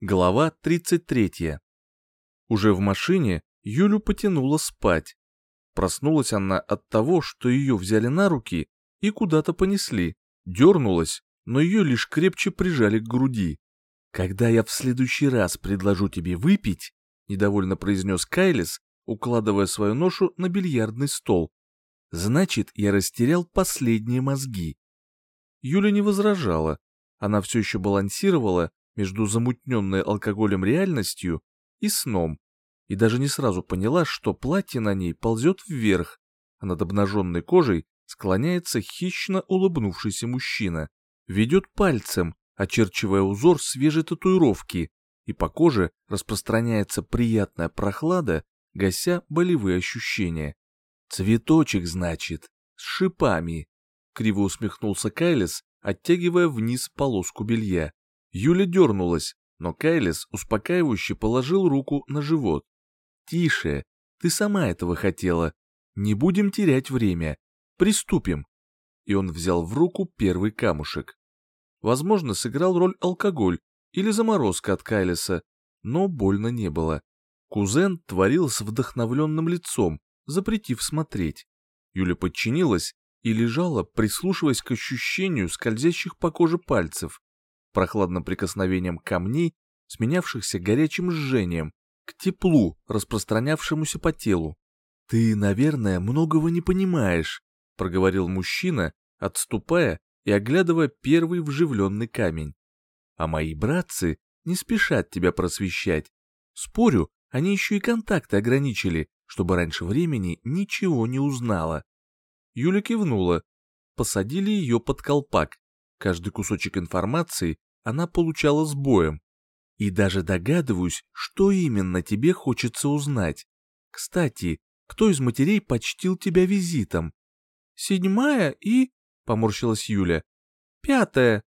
Глава 33. Уже в машине Юлю потянуло спать. Проснулась она от того, что ее взяли на руки и куда-то понесли. Дернулась, но ее лишь крепче прижали к груди. «Когда я в следующий раз предложу тебе выпить», — недовольно произнес Кайлис, укладывая свою ношу на бильярдный стол, «значит, я растерял последние мозги». Юля не возражала. Она все еще балансировала между замутненной алкоголем реальностью и сном, и даже не сразу поняла, что платье на ней ползет вверх, а над обнаженной кожей склоняется хищно улыбнувшийся мужчина, ведет пальцем, очерчивая узор свежей татуировки, и по коже распространяется приятная прохлада, гася болевые ощущения. «Цветочек, значит, с шипами», — криво усмехнулся Кайлес, оттягивая вниз полоску белья. Юля дернулась, но Кайлис успокаивающе положил руку на живот. «Тише, ты сама этого хотела. Не будем терять время. Приступим». И он взял в руку первый камушек. Возможно, сыграл роль алкоголь или заморозка от Кайлиса, но больно не было. Кузен творил с вдохновленным лицом, запретив смотреть. Юля подчинилась и лежала, прислушиваясь к ощущению скользящих по коже пальцев прохладным прикосновением камней, сменявшихся горячим жжением, к теплу, распространявшемуся по телу. «Ты, наверное, многого не понимаешь», — проговорил мужчина, отступая и оглядывая первый вживленный камень. «А мои братцы не спешат тебя просвещать. Спорю, они еще и контакты ограничили, чтобы раньше времени ничего не узнала». Юля кивнула. Посадили ее под колпак. Каждый кусочек информации она получала с боем. И даже догадываюсь, что именно тебе хочется узнать. Кстати, кто из матерей почтил тебя визитом? Седьмая и... — поморщилась Юля. Пятая.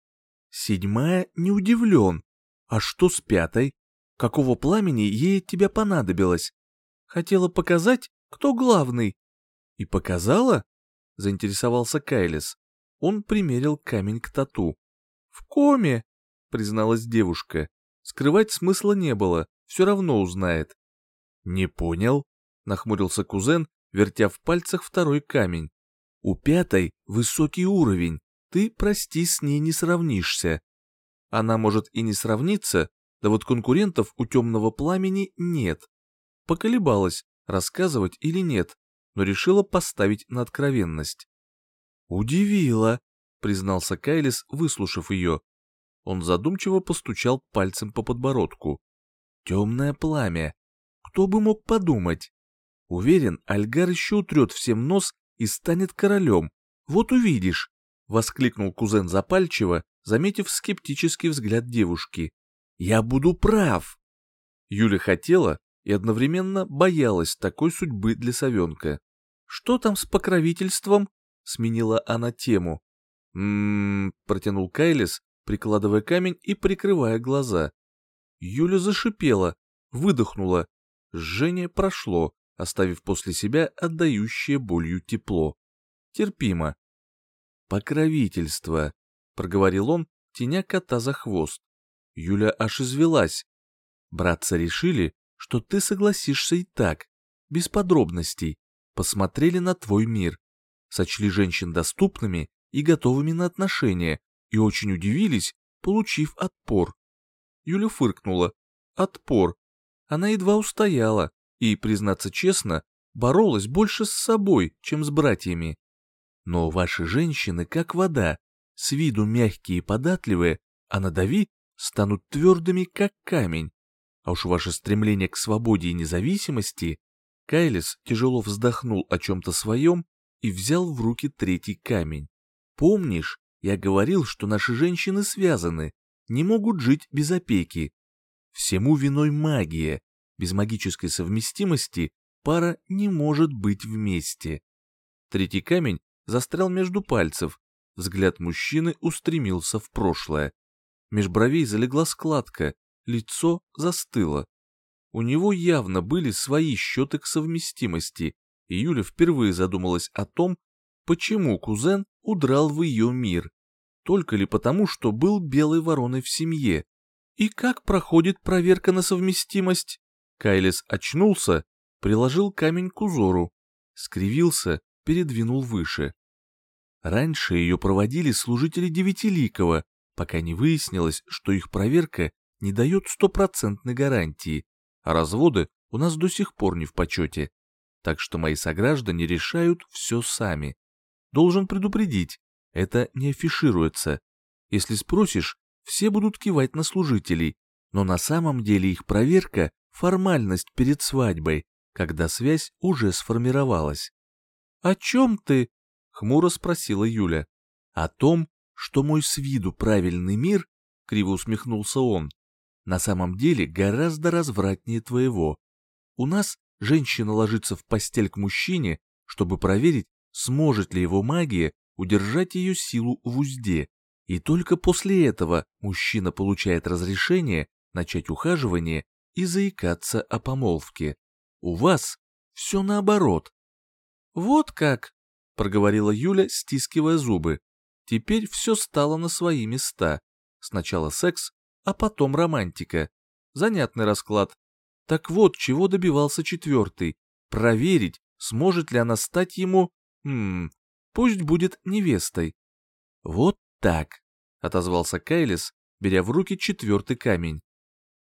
Седьмая не удивлен. А что с пятой? Какого пламени ей от тебя понадобилось? Хотела показать, кто главный. И показала? — заинтересовался Кайлис. Он примерил камень к тату. «В коме!» — призналась девушка. Скрывать смысла не было, все равно узнает. «Не понял?» — нахмурился кузен, вертя в пальцах второй камень. «У пятой высокий уровень, ты, прости, с ней не сравнишься. Она может и не сравниться, да вот конкурентов у темного пламени нет». Поколебалась, рассказывать или нет, но решила поставить на откровенность. «Удивила», — признался Кайлис, выслушав ее. Он задумчиво постучал пальцем по подбородку. Темное пламя. Кто бы мог подумать? Уверен, Альгар еще утрет всем нос и станет королем. Вот увидишь, — воскликнул кузен запальчиво, заметив скептический взгляд девушки. Я буду прав. Юля хотела и одновременно боялась такой судьбы для совенка. Что там с покровительством? — сменила она тему. «М-м-м», протянул Кайлис, прикладывая камень и прикрывая глаза. Юля зашипела, выдохнула. Жжение прошло, оставив после себя отдающее болью тепло. Терпимо. «Покровительство», — проговорил он, теня кота за хвост. Юля аж извелась. «Братцы решили, что ты согласишься и так, без подробностей. Посмотрели на твой мир, сочли женщин доступными и готовыми на отношения, и очень удивились, получив отпор. Юля фыркнула. Отпор. Она едва устояла и, признаться честно, боролась больше с собой, чем с братьями. Но ваши женщины как вода, с виду мягкие и податливые, а надави станут твердыми, как камень. А уж ваше стремление к свободе и независимости... Кайлис тяжело вздохнул о чем-то своем и взял в руки третий камень. Помнишь, я говорил, что наши женщины связаны, не могут жить без опеки. Всему виной магия. Без магической совместимости пара не может быть вместе. Третий камень застрял между пальцев. Взгляд мужчины устремился в прошлое. Меж бровей залегла складка, лицо застыло. У него явно были свои счеты к совместимости, и Юля впервые задумалась о том, почему кузен удрал в ее мир только ли потому, что был белой вороной в семье, «И как проходит проверка на совместимость?» Кайлис очнулся, приложил камень к узору, скривился, передвинул выше. Раньше ее проводили служители Девятиликова, пока не выяснилось, что их проверка не дает стопроцентной гарантии, а разводы у нас до сих пор не в почете. Так что мои сограждане решают все сами. Должен предупредить, это не афишируется. Если спросишь, все будут кивать на служителей, но на самом деле их проверка – формальность перед свадьбой, когда связь уже сформировалась. «О чем ты?» — хмуро спросила Юля. «О том, что мой с виду правильный мир, — криво усмехнулся он, — на самом деле гораздо развратнее твоего. У нас женщина ложится в постель к мужчине, чтобы проверить, сможет ли его магия удержать ее силу в узде. И только после этого мужчина получает разрешение начать ухаживание и заикаться о помолвке. У вас все наоборот. Вот как, проговорила Юля, стискивая зубы. Теперь все стало на свои места. Сначала секс, а потом романтика. Занятный расклад. Так вот, чего добивался четвертый. Проверить, сможет ли она стать ему... Хм, пусть будет невестой. Вот так, отозвался Кайлис, беря в руки четвертый камень.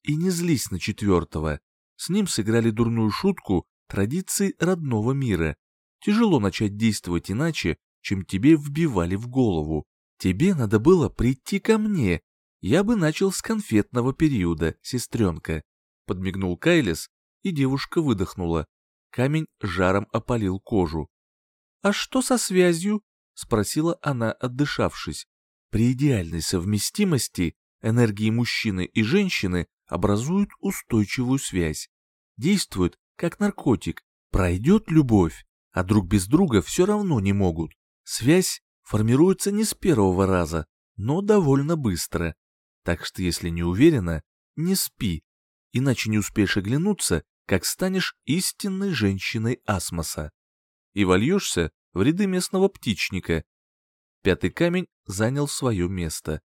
И не злись на четвертого. С ним сыграли дурную шутку традиций родного мира. Тяжело начать действовать иначе, чем тебе вбивали в голову. Тебе надо было прийти ко мне. Я бы начал с конфетного периода, сестренка. Подмигнул Кайлис, и девушка выдохнула. Камень жаром опалил кожу. «А что со связью?» — спросила она, отдышавшись. При идеальной совместимости энергии мужчины и женщины образуют устойчивую связь. Действуют как наркотик. Пройдет любовь, а друг без друга все равно не могут. Связь формируется не с первого раза, но довольно быстро. Так что если не уверена, не спи, иначе не успеешь оглянуться, как станешь истинной женщиной Асмоса. И вольешься в ряды местного птичника. Пятый камень занял свое место.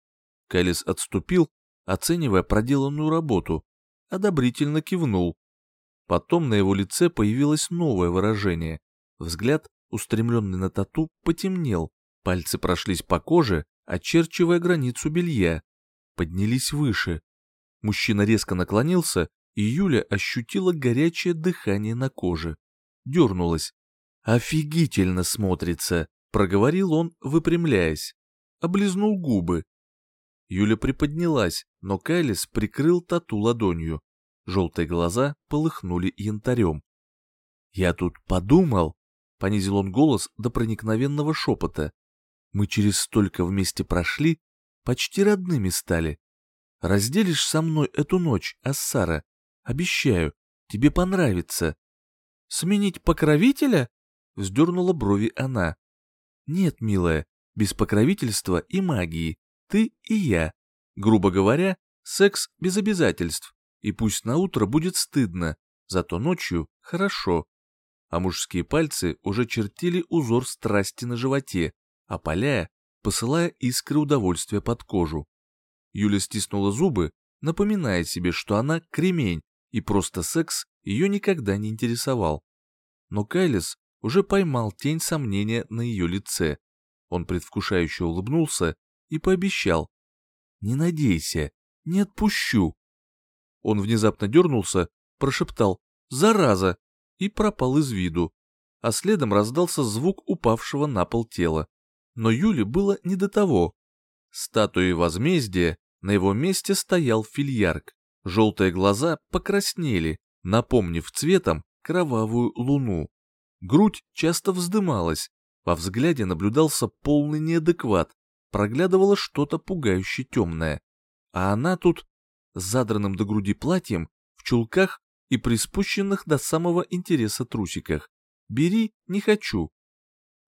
Калис отступил оценивая проделанную работу, одобрительно кивнул. Потом на его лице появилось новое выражение. Взгляд, устремленный на тату, потемнел, пальцы прошлись по коже, очерчивая границу белья. Поднялись выше. Мужчина резко наклонился, и Юля ощутила горячее дыхание на коже. Дернулась. «Офигительно смотрится!» — проговорил он, выпрямляясь. Облизнул губы, Юля приподнялась, но Кайлис прикрыл тату ладонью. Желтые глаза полыхнули янтарем. «Я тут подумал», — понизил он голос до проникновенного шепота. «Мы через столько вместе прошли, почти родными стали. Разделишь со мной эту ночь, Ассара? Обещаю, тебе понравится». «Сменить покровителя?» — вздернула брови она. «Нет, милая, без покровительства и магии ты и я. Грубо говоря, секс без обязательств. И пусть на утро будет стыдно, зато ночью хорошо. А мужские пальцы уже чертили узор страсти на животе, опаляя, посылая искры удовольствия под кожу. Юля стиснула зубы, напоминая себе, что она кремень, и просто секс ее никогда не интересовал. Но Кайлис уже поймал тень сомнения на ее лице. Он предвкушающе улыбнулся и пообещал. «Не надейся, не отпущу». Он внезапно дернулся, прошептал «Зараза!» и пропал из виду, а следом раздался звук упавшего на пол тела. Но Юле было не до того. Статуей возмездия на его месте стоял фильярк. Желтые глаза покраснели, напомнив цветом кровавую луну. Грудь часто вздымалась, во взгляде наблюдался полный неадекват, проглядывало что-то пугающе темное. А она тут с задранным до груди платьем, в чулках и приспущенных до самого интереса трусиках. «Бери, не хочу».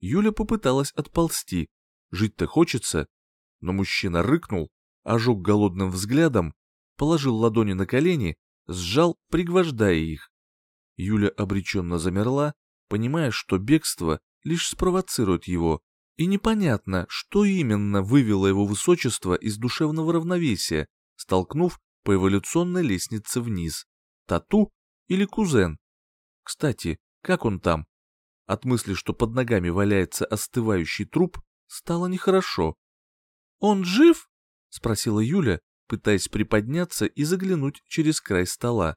Юля попыталась отползти. Жить-то хочется. Но мужчина рыкнул, ожег голодным взглядом, положил ладони на колени, сжал, пригвождая их. Юля обреченно замерла, понимая, что бегство лишь спровоцирует его, и непонятно, что именно вывело его высочество из душевного равновесия, столкнув по эволюционной лестнице вниз. Тату или кузен? Кстати, как он там? От мысли, что под ногами валяется остывающий труп, стало нехорошо. «Он жив?» — спросила Юля, пытаясь приподняться и заглянуть через край стола.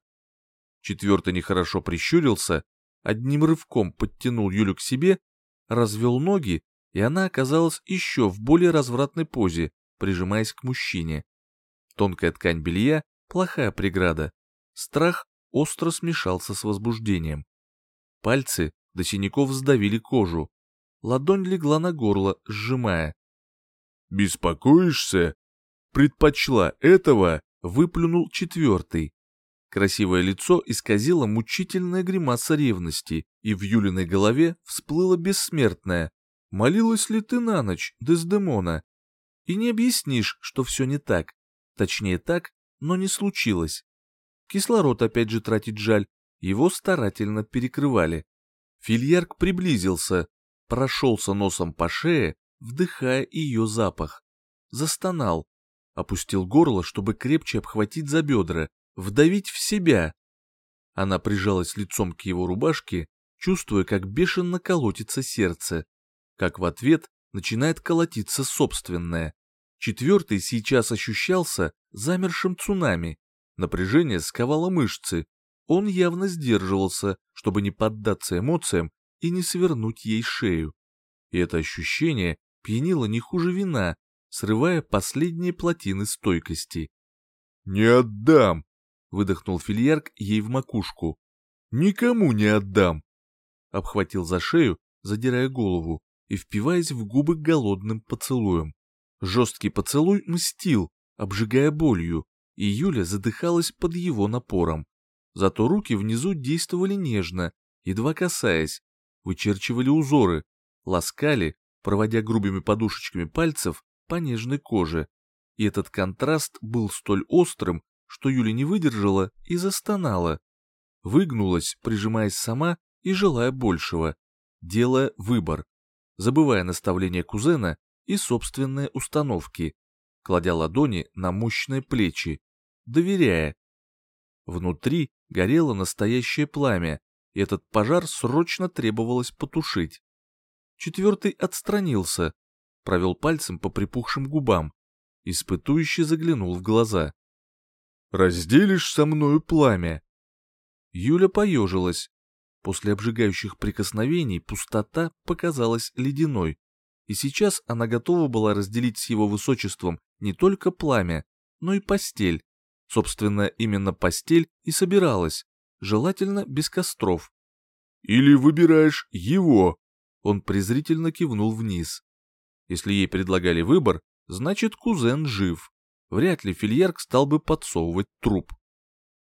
Четвертый нехорошо прищурился, одним рывком подтянул Юлю к себе, развел ноги, и она оказалась еще в более развратной позе, прижимаясь к мужчине. Тонкая ткань белья — плохая преграда. Страх остро смешался с возбуждением. Пальцы до синяков сдавили кожу. Ладонь легла на горло, сжимая. «Беспокоишься?» «Предпочла этого?» — выплюнул четвертый. Красивое лицо исказило мучительная гримаса ревности, и в Юлиной голове всплыло бессмертное. «Молилась ли ты на ночь, Дездемона?» И не объяснишь, что все не так. Точнее так, но не случилось. Кислород опять же тратить жаль, его старательно перекрывали. Фильярк приблизился, прошелся носом по шее, вдыхая ее запах. Застонал, опустил горло, чтобы крепче обхватить за бедра, вдавить в себя. Она прижалась лицом к его рубашке, чувствуя, как бешено колотится сердце, как в ответ начинает колотиться собственное. Четвертый сейчас ощущался замершим цунами. Напряжение сковало мышцы. Он явно сдерживался, чтобы не поддаться эмоциям и не свернуть ей шею. И это ощущение пьянило не хуже вина, срывая последние плотины стойкости. «Не отдам!» — выдохнул фильярк ей в макушку. «Никому не отдам!» Обхватил за шею, задирая голову и впиваясь в губы голодным поцелуем. Жесткий поцелуй мстил, обжигая болью, и Юля задыхалась под его напором. Зато руки внизу действовали нежно, едва касаясь, вычерчивали узоры, ласкали, проводя грубыми подушечками пальцев по нежной коже. И этот контраст был столь острым, что Юля не выдержала и застонала. Выгнулась, прижимаясь сама и желая большего, делая выбор, забывая наставления кузена и собственные установки, кладя ладони на мощные плечи, доверяя. Внутри горело настоящее пламя, и этот пожар срочно требовалось потушить. Четвертый отстранился, провел пальцем по припухшим губам, испытующе заглянул в глаза разделишь со мною пламя?» Юля поежилась. После обжигающих прикосновений пустота показалась ледяной, и сейчас она готова была разделить с его высочеством не только пламя, но и постель. Собственно, именно постель и собиралась, желательно без костров. «Или выбираешь его?» Он презрительно кивнул вниз. Если ей предлагали выбор, значит кузен жив вряд ли фильярк стал бы подсовывать труп.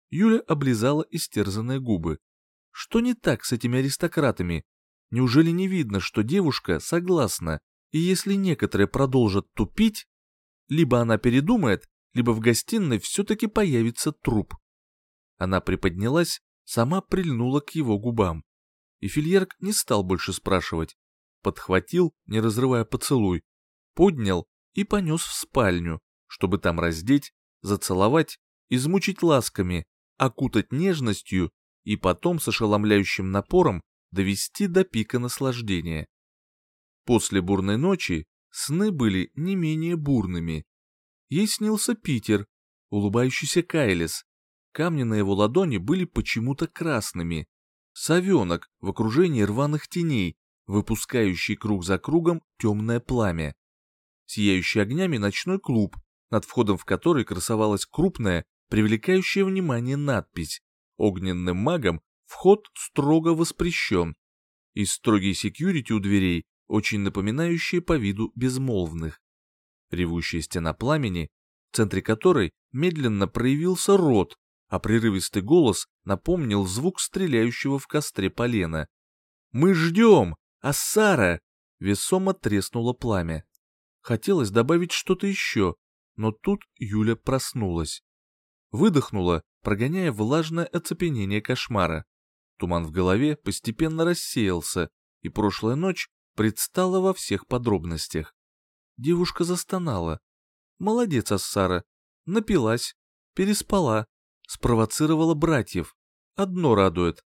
Юля облизала истерзанные губы. Что не так с этими аристократами? Неужели не видно, что девушка согласна, и если некоторые продолжат тупить, либо она передумает, либо в гостиной все-таки появится труп. Она приподнялась, сама прильнула к его губам. И фильярк не стал больше спрашивать. Подхватил, не разрывая поцелуй, поднял и понес в спальню, чтобы там раздеть, зацеловать, измучить ласками, окутать нежностью и потом с ошеломляющим напором довести до пика наслаждения. После бурной ночи сны были не менее бурными. Ей снился Питер, улыбающийся Кайлес. Камни на его ладони были почему-то красными. Совенок в окружении рваных теней, выпускающий круг за кругом темное пламя. Сияющий огнями ночной клуб, над входом в который красовалась крупная, привлекающая внимание надпись «Огненным магам вход строго воспрещен» и строгие секьюрити у дверей, очень напоминающие по виду безмолвных. Ревущая стена пламени, в центре которой медленно проявился рот, а прерывистый голос напомнил звук стреляющего в костре полена. «Мы ждем! Ассара!» Весомо треснуло пламя. Хотелось добавить что-то еще, но тут Юля проснулась. Выдохнула, прогоняя влажное оцепенение кошмара. Туман в голове постепенно рассеялся, и прошлая ночь предстала во всех подробностях. Девушка застонала. Молодец, Ассара. Напилась. Переспала. Спровоцировала братьев. Одно радует.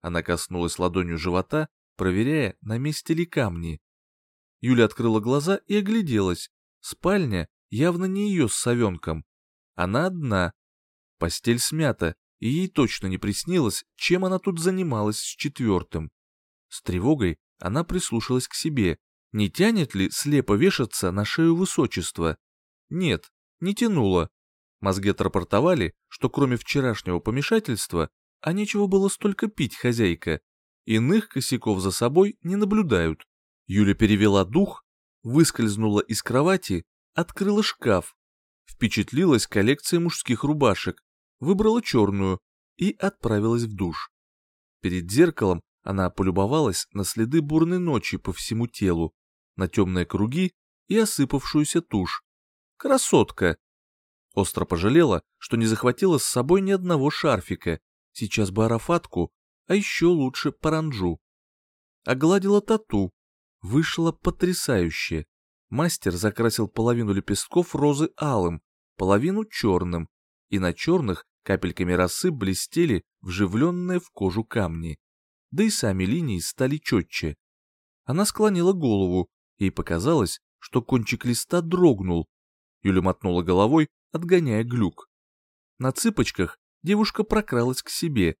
Она коснулась ладонью живота, проверяя, на месте ли камни. Юля открыла глаза и огляделась. Спальня явно не ее с совенком. Она одна. Постель смята, и ей точно не приснилось, чем она тут занималась с четвертым. С тревогой она прислушалась к себе. Не тянет ли слепо вешаться на шею высочества? Нет, не тянуло. Мозги отрапортовали, что кроме вчерашнего помешательства, а нечего было столько пить, хозяйка. Иных косяков за собой не наблюдают. Юля перевела дух, выскользнула из кровати, открыла шкаф, впечатлилась коллекцией мужских рубашек, выбрала черную и отправилась в душ. Перед зеркалом она полюбовалась на следы бурной ночи по всему телу, на темные круги и осыпавшуюся тушь. Красотка! Остро пожалела, что не захватила с собой ни одного шарфика, сейчас бы арафатку, а еще лучше паранджу. Огладила тату. Вышло потрясающе. Мастер закрасил половину лепестков розы алым, половину черным, и на черных капельками росы блестели вживленные в кожу камни. Да и сами линии стали четче. Она склонила голову, ей показалось, что кончик листа дрогнул. Юля мотнула головой, отгоняя глюк. На цыпочках девушка прокралась к себе,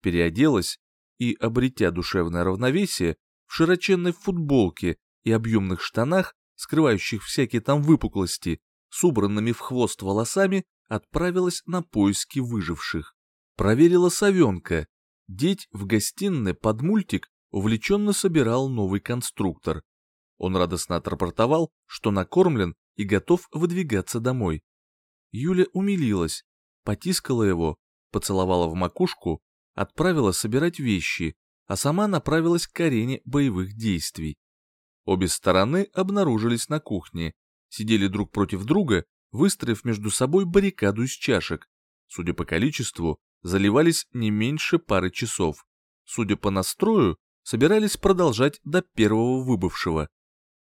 переоделась и, обретя душевное равновесие, в широченной футболке и объемных штанах, скрывающих всякие там выпуклости, с убранными в хвост волосами, отправилась на поиски выживших. Проверила совенка. Деть в гостиной под мультик увлеченно собирал новый конструктор. Он радостно отрапортовал, что накормлен и готов выдвигаться домой. Юля умилилась, потискала его, поцеловала в макушку, отправила собирать вещи, а сама направилась к арене боевых действий. Обе стороны обнаружились на кухне, сидели друг против друга, выстроив между собой баррикаду из чашек. Судя по количеству, заливались не меньше пары часов. Судя по настрою, собирались продолжать до первого выбывшего.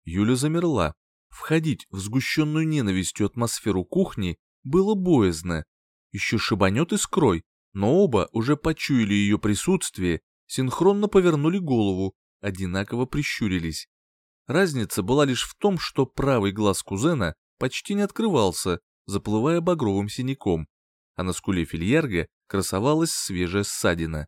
Юля замерла. Входить в сгущенную ненавистью атмосферу кухни было боязно. Еще шибанет искрой, но оба уже почуяли ее присутствие, синхронно повернули голову, одинаково прищурились. Разница была лишь в том, что правый глаз кузена почти не открывался, заплывая багровым синяком, а на скуле фильярга красовалась свежая ссадина.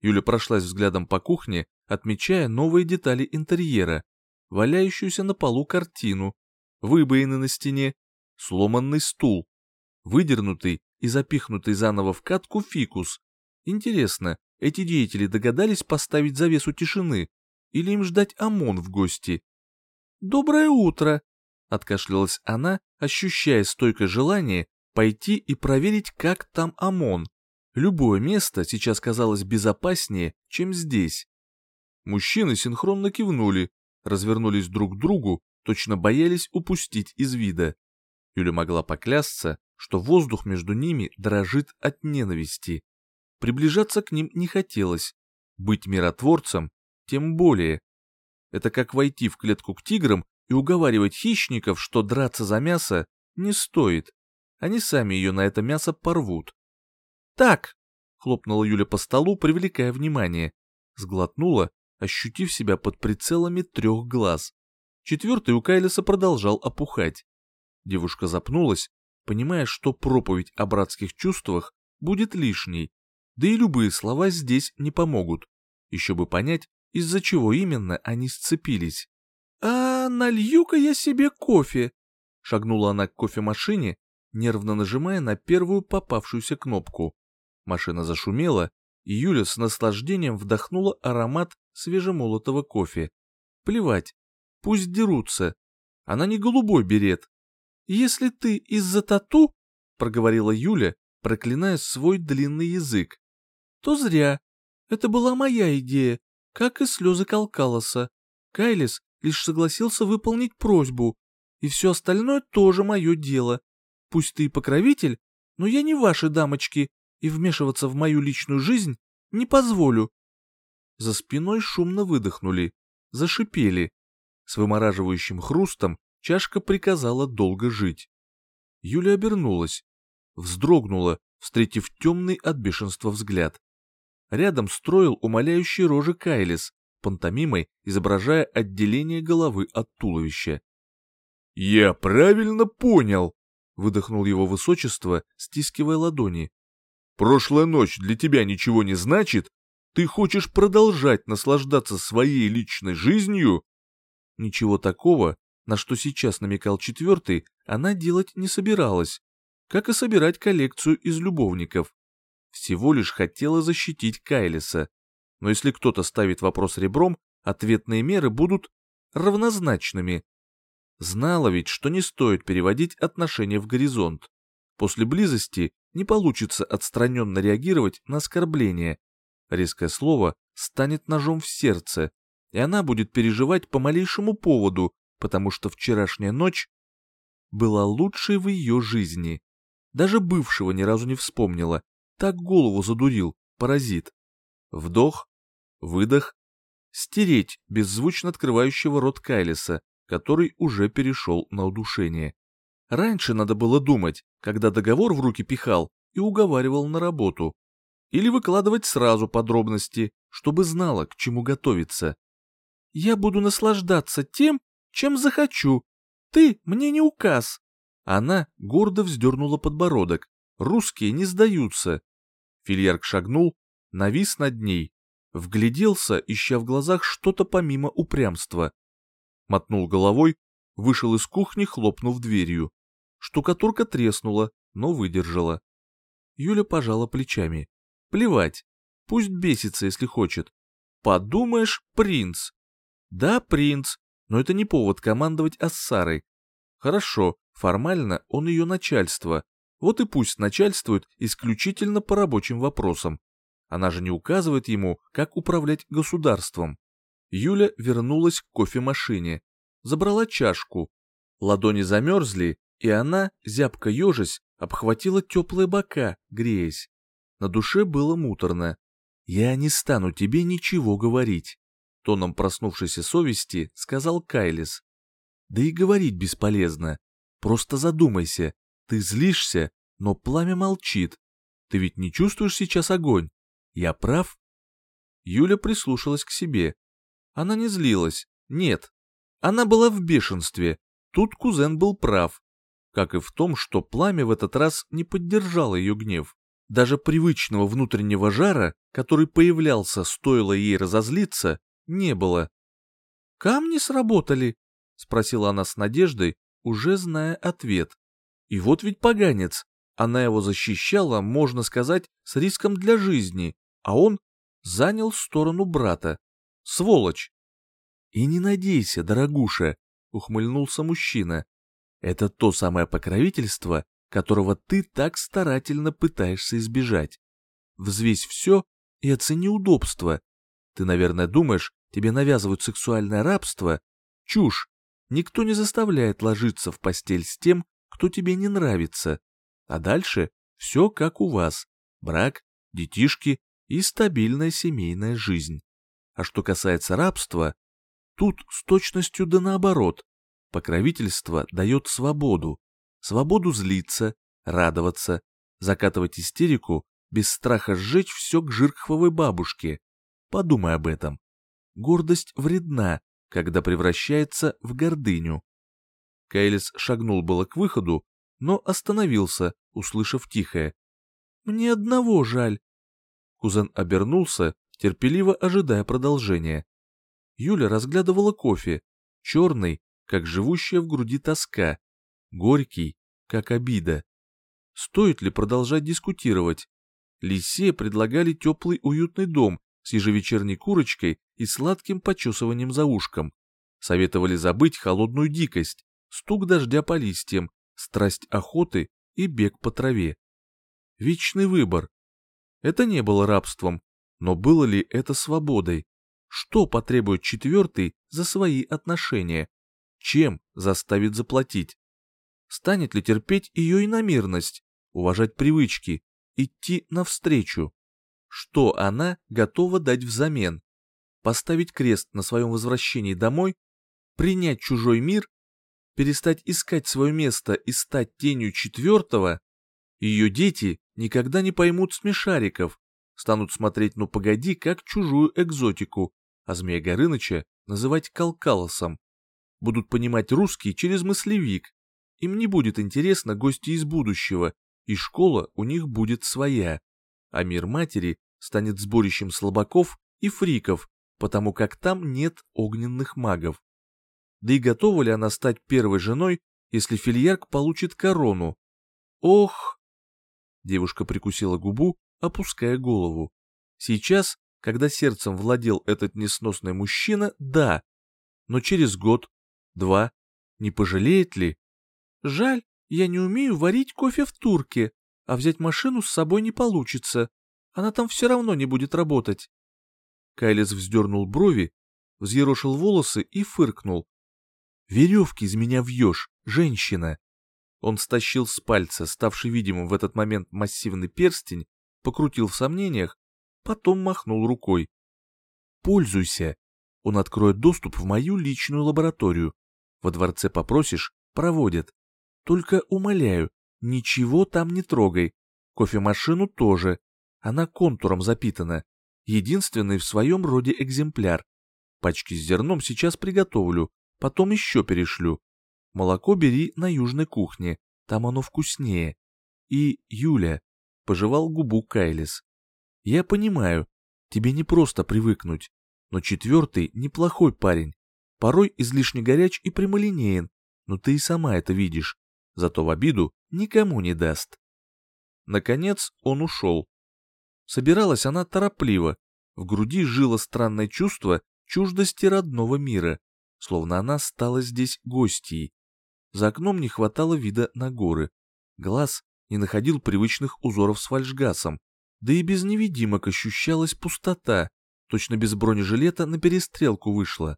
Юля прошлась взглядом по кухне, отмечая новые детали интерьера, валяющуюся на полу картину, выбоины на стене, сломанный стул, выдернутый и запихнутый заново в катку фикус. Интересно, эти деятели догадались поставить завесу тишины или им ждать ОМОН в гости? «Доброе утро!» — откашлялась она, ощущая стойкое желание пойти и проверить, как там ОМОН. Любое место сейчас казалось безопаснее, чем здесь. Мужчины синхронно кивнули, развернулись друг к другу, точно боялись упустить из вида. Юля могла поклясться, что воздух между ними дрожит от ненависти. Приближаться к ним не хотелось, быть миротворцем тем более. Это как войти в клетку к тиграм и уговаривать хищников, что драться за мясо не стоит. Они сами ее на это мясо порвут. «Так!» — хлопнула Юля по столу, привлекая внимание. Сглотнула, ощутив себя под прицелами трех глаз. Четвертый у Кайлиса продолжал опухать. Девушка запнулась, понимая, что проповедь о братских чувствах будет лишней, да и любые слова здесь не помогут. Еще бы понять, из-за чего именно они сцепились. «А налью-ка я себе кофе!» Шагнула она к кофемашине, нервно нажимая на первую попавшуюся кнопку. Машина зашумела, и Юля с наслаждением вдохнула аромат свежемолотого кофе. Плевать, пусть дерутся. Она не голубой берет, «Если ты из-за тату, — проговорила Юля, проклиная свой длинный язык, — то зря. Это была моя идея, как и слезы Калкалоса. Кайлис лишь согласился выполнить просьбу, и все остальное тоже мое дело. Пусть ты и покровитель, но я не ваши дамочки, и вмешиваться в мою личную жизнь не позволю». За спиной шумно выдохнули, зашипели. С вымораживающим хрустом чашка приказала долго жить. Юля обернулась. вздрогнула, встретив темный от бешенства взгляд. Рядом строил умоляющий рожи Кайлис, пантомимой изображая отделение головы от туловища. «Я правильно понял!» — выдохнул его высочество, стискивая ладони. «Прошлая ночь для тебя ничего не значит? Ты хочешь продолжать наслаждаться своей личной жизнью?» Ничего такого, на что сейчас намекал четвертый, она делать не собиралась, как и собирать коллекцию из любовников. Всего лишь хотела защитить Кайлиса. Но если кто-то ставит вопрос ребром, ответные меры будут равнозначными. Знала ведь, что не стоит переводить отношения в горизонт. После близости не получится отстраненно реагировать на оскорбление. Резкое слово станет ножом в сердце, и она будет переживать по малейшему поводу, потому что вчерашняя ночь была лучшей в ее жизни. Даже бывшего ни разу не вспомнила, так голову задурил, паразит. Вдох, выдох, стереть беззвучно открывающего рот Кайлиса, который уже перешел на удушение. Раньше надо было думать, когда договор в руки пихал и уговаривал на работу. Или выкладывать сразу подробности, чтобы знала, к чему готовиться. «Я буду наслаждаться тем, чем захочу. Ты мне не указ». Она гордо вздернула подбородок. Русские не сдаются. Фильярк шагнул, навис над ней, вгляделся, ища в глазах что-то помимо упрямства мотнул головой, вышел из кухни, хлопнув дверью. Штукатурка треснула, но выдержала. Юля пожала плечами. Плевать, пусть бесится, если хочет. Подумаешь, принц. Да, принц, но это не повод командовать Ассарой. Хорошо, формально он ее начальство, вот и пусть начальствует исключительно по рабочим вопросам. Она же не указывает ему, как управлять государством. Юля вернулась к кофемашине, забрала чашку. Ладони замерзли, и она, зябко ежась, обхватила теплые бока, греясь. На душе было муторно. «Я не стану тебе ничего говорить», — тоном проснувшейся совести сказал Кайлис. «Да и говорить бесполезно. Просто задумайся. Ты злишься, но пламя молчит. Ты ведь не чувствуешь сейчас огонь? Я прав?» Юля прислушалась к себе. Она не злилась, нет. Она была в бешенстве, тут кузен был прав. Как и в том, что пламя в этот раз не поддержало ее гнев. Даже привычного внутреннего жара, который появлялся, стоило ей разозлиться, не было. «Камни сработали?» — спросила она с надеждой, уже зная ответ. И вот ведь поганец, она его защищала, можно сказать, с риском для жизни, а он занял сторону брата. Сволочь!» «И не надейся, дорогуша», — ухмыльнулся мужчина. «Это то самое покровительство, которого ты так старательно пытаешься избежать. Взвесь все и оцени удобство. Ты, наверное, думаешь, тебе навязывают сексуальное рабство? Чушь! Никто не заставляет ложиться в постель с тем, кто тебе не нравится. А дальше все как у вас. Брак, детишки и стабильная семейная жизнь. А что касается рабства, тут с точностью да наоборот. Покровительство дает свободу. Свободу злиться, радоваться, закатывать истерику, без страха сжечь все к жиркхвовой бабушке. Подумай об этом. Гордость вредна, когда превращается в гордыню. Кайлис шагнул было к выходу, но остановился, услышав тихое. «Мне одного жаль». Кузен обернулся терпеливо ожидая продолжения. Юля разглядывала кофе, черный, как живущая в груди тоска, горький, как обида. Стоит ли продолжать дискутировать? Лисе предлагали теплый уютный дом с ежевечерней курочкой и сладким почесыванием за ушком. Советовали забыть холодную дикость, стук дождя по листьям, страсть охоты и бег по траве. Вечный выбор. Это не было рабством, но было ли это свободой? Что потребует четвертый за свои отношения? Чем заставит заплатить? Станет ли терпеть ее иномирность, уважать привычки, идти навстречу? Что она готова дать взамен? Поставить крест на своем возвращении домой? Принять чужой мир? Перестать искать свое место и стать тенью четвертого? Ее дети никогда не поймут смешариков, станут смотреть «ну погоди» как чужую экзотику, а Змея Горыныча называть Калкалосом. Будут понимать русский через мыслевик. Им не будет интересно гости из будущего, и школа у них будет своя. А мир матери станет сборищем слабаков и фриков, потому как там нет огненных магов. Да и готова ли она стать первой женой, если Фильярк получит корону? Ох! Девушка прикусила губу, опуская голову. Сейчас, когда сердцем владел этот несносный мужчина, да. Но через год, два, не пожалеет ли? Жаль, я не умею варить кофе в турке, а взять машину с собой не получится. Она там все равно не будет работать. Кайлис вздернул брови, взъерошил волосы и фыркнул. «Веревки из меня вьешь, женщина!» Он стащил с пальца, ставший видимым в этот момент массивный перстень, покрутил в сомнениях, потом махнул рукой. «Пользуйся. Он откроет доступ в мою личную лабораторию. Во дворце попросишь, проводят. Только умоляю, ничего там не трогай. Кофемашину тоже. Она контуром запитана. Единственный в своем роде экземпляр. Пачки с зерном сейчас приготовлю, потом еще перешлю. Молоко бери на южной кухне, там оно вкуснее. И, Юля, пожевал губу Кайлис. Я понимаю, тебе не просто привыкнуть, но четвертый неплохой парень. Порой излишне горяч и прямолинеен, но ты и сама это видишь. Зато в обиду никому не даст. Наконец он ушел. Собиралась она торопливо. В груди жило странное чувство чуждости родного мира, словно она стала здесь гостьей. За окном не хватало вида на горы. Глаз не находил привычных узоров с фальшгасом. Да и без невидимок ощущалась пустота. Точно без бронежилета на перестрелку вышла.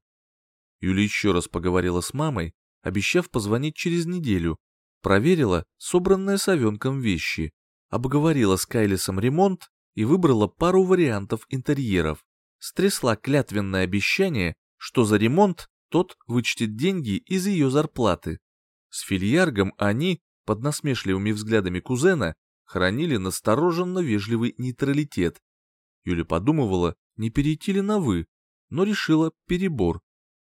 Юля еще раз поговорила с мамой, обещав позвонить через неделю. Проверила собранные с овенком вещи. Обговорила с Кайлисом ремонт и выбрала пару вариантов интерьеров. Стрясла клятвенное обещание, что за ремонт тот вычтет деньги из ее зарплаты. С Фильяргом они, под насмешливыми взглядами кузена, хранили настороженно вежливый нейтралитет. Юля подумывала, не перейти ли на «вы», но решила перебор.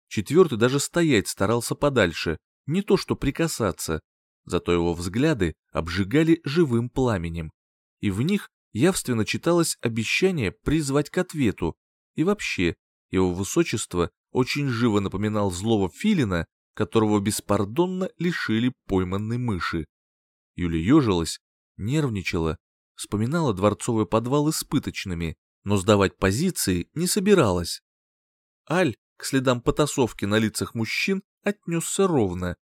Четвертый даже стоять старался подальше, не то что прикасаться, зато его взгляды обжигали живым пламенем. И в них явственно читалось обещание призвать к ответу, и вообще, его высочество очень живо напоминал злого филина, которого беспардонно лишили пойманной мыши. Юля ежилась, нервничала, вспоминала дворцовый подвал испыточными, но сдавать позиции не собиралась. Аль к следам потасовки на лицах мужчин отнесся ровно.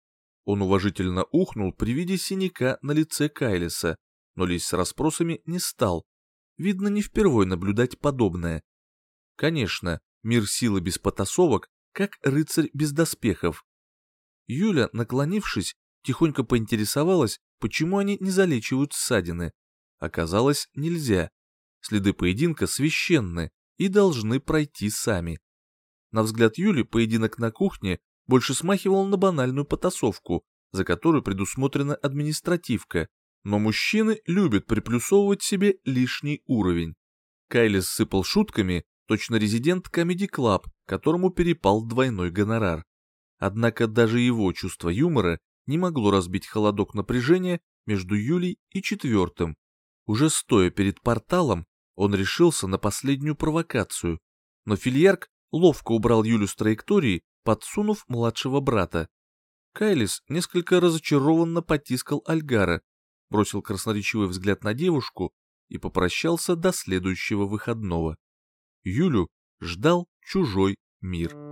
Он уважительно ухнул при виде синяка на лице Кайлиса, но лезть с расспросами не стал. Видно, не впервой наблюдать подобное. Конечно, мир силы без потасовок, как рыцарь без доспехов. Юля, наклонившись, тихонько поинтересовалась, почему они не залечивают ссадины. Оказалось, нельзя. Следы поединка священны и должны пройти сами. На взгляд Юли поединок на кухне больше смахивал на банальную потасовку, за которую предусмотрена административка, но мужчины любят приплюсовывать себе лишний уровень. Кайлис сыпал шутками, точно резидент Comedy Club, которому перепал двойной гонорар. Однако даже его чувство юмора не могло разбить холодок напряжения между Юлей и четвертым. Уже стоя перед порталом, он решился на последнюю провокацию, но Фильярк ловко убрал Юлю с траектории, подсунув младшего брата. Кайлис несколько разочарованно потискал Альгара, бросил красноречивый взгляд на девушку и попрощался до следующего выходного. Юлю ждал чужой мир.